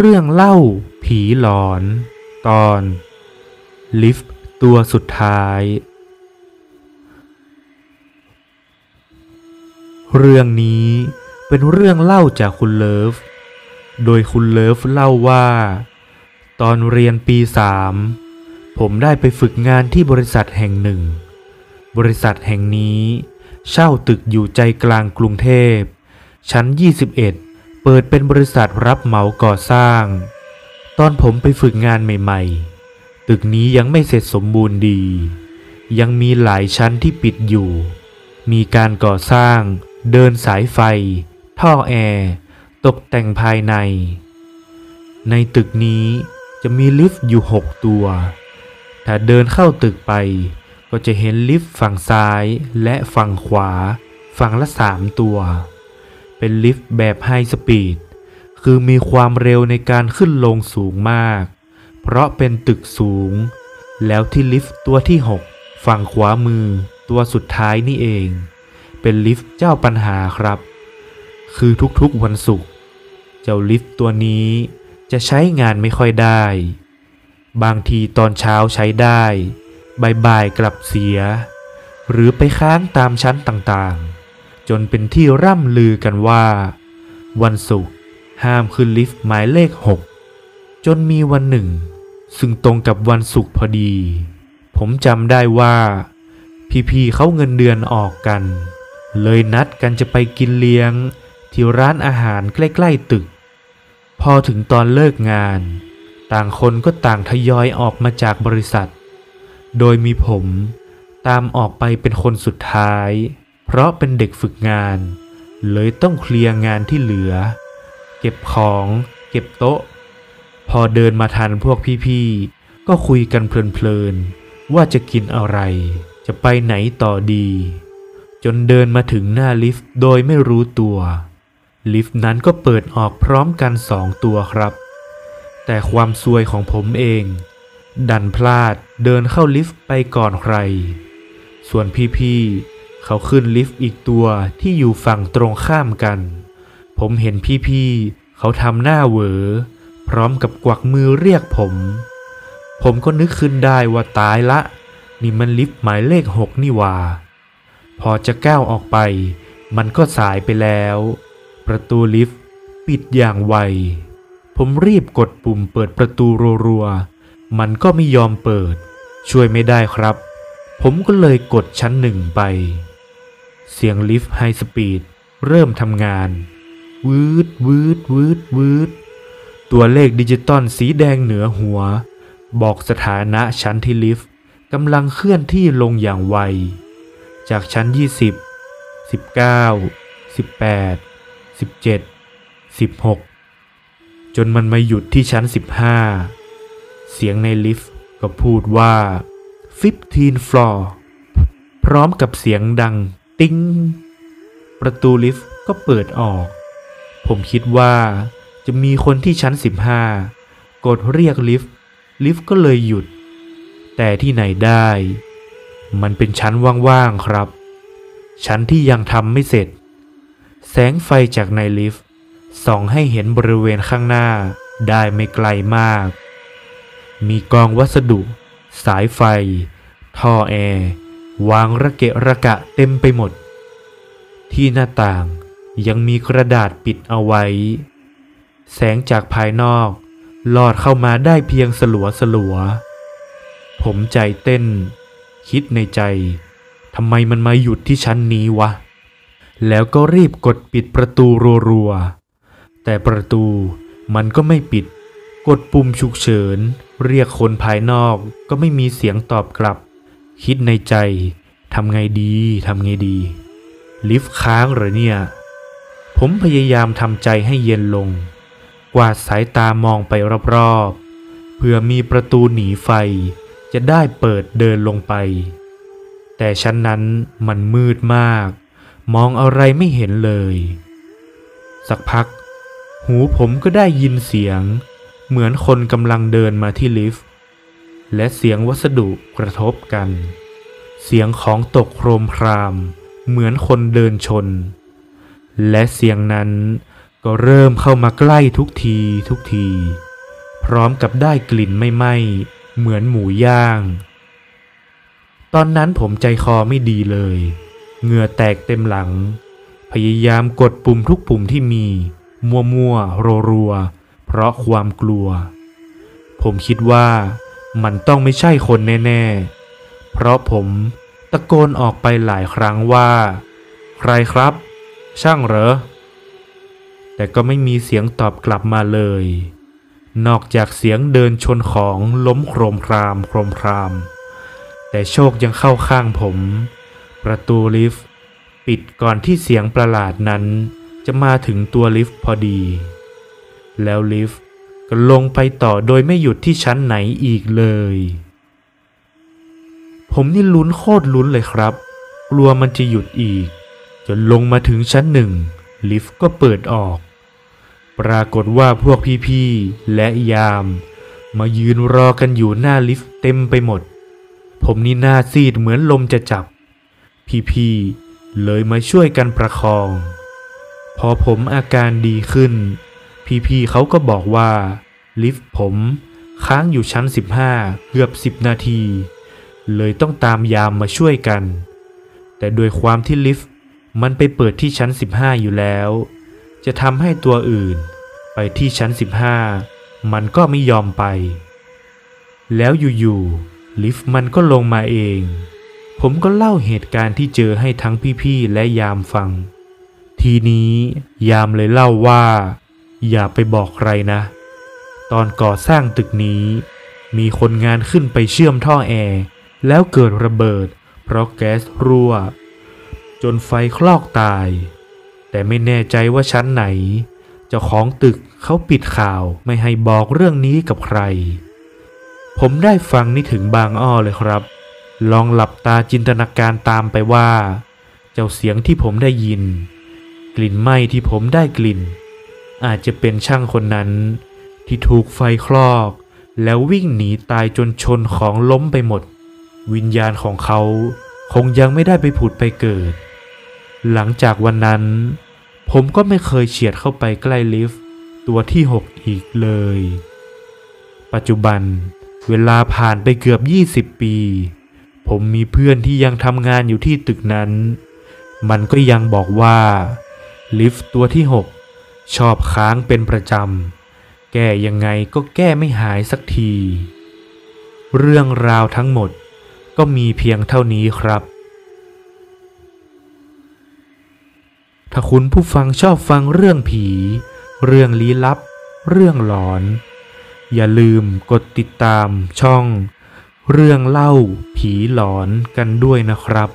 เรื่องเล่าผีหลอน ตอน ลิฟต์ตัวสุดท้าย เรื่องนี้เป็นเรื่องเล่าจากคุณเลิฟ โดยคุณเลิฟเล่าว่า ตอนเรียนปีสามผมได้ไปฝึกงานที่บริษัทแห่งหนึ่ง บริษัทแห่งนี้ เช่าตึกอยู่ใจกลางกรุงเทพ ชั้น 21 เปิดเป็นบริษัทรับเหมาก่อสร้าง ตอนผมไปฝึกงานใหม่ๆ ตึกนี้ยังไม่เสร็จสมบูรณ์ดี ยังมีหลายชั้นที่ปิดอยู่ มีการก่อสร้าง เดินสายไฟ ท่อแอร์ตกแต่งภายใน ในตึกนี้จะมีลิฟต์อยู่6ตัว ถ้าเดินเข้าตึกไป ก็จะเห็นลิฟต์ฝั่งซ้ายและฝั่งขวา ฝั่งละสามตัว เป็นลิฟต์แบบ high speed คือมีความเร็วในการขึ้นลงสูงมาก เพราะเป็นตึกสูง แล้วที่ลิฟต์ตัวที่ 6 ฝั่งขวามือตัวสุดท้ายนี่เอง เป็นลิฟต์เจ้าปัญหาครับ คือทุกๆวันศุกร์ เจ้าลิฟต์ตัวนี้จะใช้งานไม่ค่อยได้ บางทีตอนเช้าใช้ได้บ่ายๆกลับเสีย หรือไปค้างตามชั้นต่างๆ จนเป็นที่ร่ำลือกันว่า วันศุกร์ห้ามขึ้นลิฟต์หมายเลขหกจนมีวันหนึ่ง ซึ่งตรงกับวันศุกร์พอดี ผมจำได้ว่า พี่ๆเขาเงินเดือนออกกัน เลยนัดกันจะไปกินเลี้ยง ที่ร้านอาหารใกล้ๆตึก พอถึงตอนเลิกงาน ต่างคนก็ต่างทยอยออกมาจากบริษัท โดยมีผมตามออกไปเป็นคนสุดท้าย เพราะเป็นเด็กฝึกงาน เลยต้องเคลียร์งานที่เหลือ เก็บของ เก็บโต๊ะ พอเดินมาทันพวกพี่ๆ ก็คุยกันเพลินๆ ว่าจะกินอะไร จะไปไหนต่อดี จนเดินมาถึงหน้าลิฟต์โดยไม่รู้ตัว ลิฟต์นั้นก็เปิดออกพร้อมกันสองตัวครับ แต่ความซวยของผมเอง ดันพลาดเดินเข้าลิฟต์ไปก่อนใคร ส่วนพี่ๆ เขาขึ้นลิฟต์อีกตัวที่อยู่ฝั่งตรงข้ามกัน ผมเห็นพี่ๆ เขาทำหน้าเหวอ พร้อมกับกวักมือเรียกผม ผมก็นึกขึ้นได้ว่าตายละ นี่มันลิฟต์หมายเลขหกนี่ว่า พอจะก้าวออกไป มันก็สายไปแล้ว ประตูลิฟต์ปิดอย่างไว ผมรีบกดปุ่มเปิดประตูรัวๆ มันก็ไม่ยอมเปิด ช่วยไม่ได้ครับผมก็เลยกดชั้นหนึ่งไป เสียงลิฟต์ high speed เริ่มทำงาน วืดวืดวืดวืด ตัวเลขดิจิตอลสีแดงเหนือหัว บอกสถานะชั้นที่ลิฟต์กำลังเคลื่อนที่ลงอย่างไว จากชั้น 20 19 18 17 16 จนมันมาหยุดที่ชั้น 15 เสียงในลิฟต์ก็พูดว่า 15 floor พร้อมกับเสียงดัง ติ้ง ประตูลิฟต์ก็เปิดออก ผมคิดว่าจะมีคนที่ชั้น 15 กดเรียกลิฟต์ ลิฟต์ก็เลยหยุด แต่ที่ไหนได้ มันเป็นชั้นว่างๆครับ ชั้นที่ยังทำไม่เสร็จ แสงไฟจากในลิฟต์ส่องให้เห็นบริเวณข้างหน้าได้ไม่ไกลมาก มีกองวัสดุ สายไฟ ท่อแอร์ วางระเกะระกะเต็มไปหมด ที่หน้าต่างยังมีกระดาษปิดเอาไว้ แสงจากภายนอกลอดเข้ามาได้เพียงสลัวสลัว ผมใจเต้น คิดในใจทำไมมันมาหยุดที่ชั้นนี้วะ แล้วก็รีบกดปิดประตูรัวๆ แต่ประตูมันก็ไม่ปิด กดปุ่มฉุกเฉิน เรียกคนภายนอกก็ไม่มีเสียงตอบกลับ คิดในใจทำไงดีทำไงดี ลิฟต์ค้างเหรอเนี่ย ผมพยายามทำใจให้เย็นลง กวาดสายตามองไปรอบๆเพื่อมีประตูหนีไฟจะได้เปิดเดินลงไป แต่ชั้นนั้นมันมืดมาก มองอะไรไม่เห็นเลย สักพัก หูผมก็ได้ยินเสียง เหมือนคนกำลังเดินมาที่ลิฟต์ และเสียงวัสดุกระทบกัน เสียงของตกโครมคราม เหมือนคนเดินชน และเสียงนั้นก็เริ่มเข้ามาใกล้ทุกทีทุกที พร้อมกับได้กลิ่นไม่ไหม้เหมือนหมูย่าง ตอนนั้นผมใจคอไม่ดีเลย เหงื่อแตกเต็มหลัง พยายามกดปุ่มทุกปุ่มที่มี มัวมัวรัวรัวๆเพราะความกลัว ผมคิดว่า มันต้องไม่ใช่คนแน่ๆ เพราะผมตะโกนออกไปหลายครั้งว่า ใครครับ ช่างเหรอ แต่ก็ไม่มีเสียงตอบกลับมาเลย นอกจากเสียงเดินชนของล้มโครมครามโครมคราม แต่โชคยังเข้าข้างผม ประตูลิฟต์ปิดก่อนที่เสียงประหลาดนั้นจะมาถึงตัวลิฟต์พอดี แล้วลิฟต์ ก็ลงไปต่อโดยไม่หยุดที่ชั้นไหนอีกเลย ผมนี่ลุ้นโคตรลุ้นเลยครับ กลัวมันจะหยุดอีก จนลงมาถึงชั้นหนึ่ง ลิฟต์ก็เปิดออก ปรากฏว่าพวกพี่ๆ และยาม มายืนรอกันอยู่หน้าลิฟต์เต็มไปหมด ผมนี่หน้าซีดเหมือนลมจะจับ พี่ๆ เลยมาช่วยกันประคอง พอผมอาการดีขึ้น พี่ๆเขาก็บอกว่า ลิฟต์ผม ค้างอยู่ชั้น 15 เกือบ 10 นาที เลยต้องตามยามมาช่วยกัน แต่โดยความที่ลิฟต์มันไปเปิดที่ชั้น 15 อยู่แล้ว จะทำให้ตัวอื่น ไปที่ชั้น 15 มันก็ไม่ยอมไป แล้วอยู่ๆลิฟต์มันก็ลงมาเอง ผมก็เล่าเหตุการณ์ที่เจอให้ทั้งพี่ๆและยามฟัง ทีนี้ยามเลยเล่าว่า อย่าไปบอกใครนะ ตอนก่อสร้างตึกนี้ มีคนงานขึ้นไปเชื่อมท่อแอร์แล้วเกิดระเบิด เพราะแก๊สรั่ว จนไฟคลอกตาย แต่ไม่แน่ใจว่าชั้นไหน เจ้าของตึกเขาปิดข่าวไม่ให้บอกเรื่องนี้กับใคร ผมได้ฟังนี่ถึงบางอ้อเลยครับ ลองหลับตาจินตนาการตามไปว่า เจ้าเสียงที่ผมได้ยิน กลิ่นไหม้ที่ผมได้กลิ่น อาจจะเป็นช่างคนนั้น ที่ถูกไฟคลอก แล้ววิ่งหนีตายจนชนของล้มไปหมด วิญญาณของเขาคงยังไม่ได้ไปผุดไปเกิด หลังจากวันนั้น ผมก็ไม่เคยเฉียดเข้าไปใกล้ลิฟต์ตัวที่ 6 อีกเลย ปัจจุบันเวลาผ่านไปเกือบ 20 ปี ผมมีเพื่อนที่ยังทำงานอยู่ที่ตึกนั้น มันก็ยังบอกว่า ลิฟต์ตัวที่ 6 ชอบค้างเป็นประจำ แก้ยังไงก็แก้ไม่หายสักที เรื่องราวทั้งหมดก็มีเพียงเท่านี้ครับ ถ้าคุณผู้ฟังชอบฟังเรื่องผี เรื่องลี้ลับ เรื่องหลอน อย่าลืมกดติดตามช่อง เรื่องเล่าผีหลอนกันด้วยนะครับ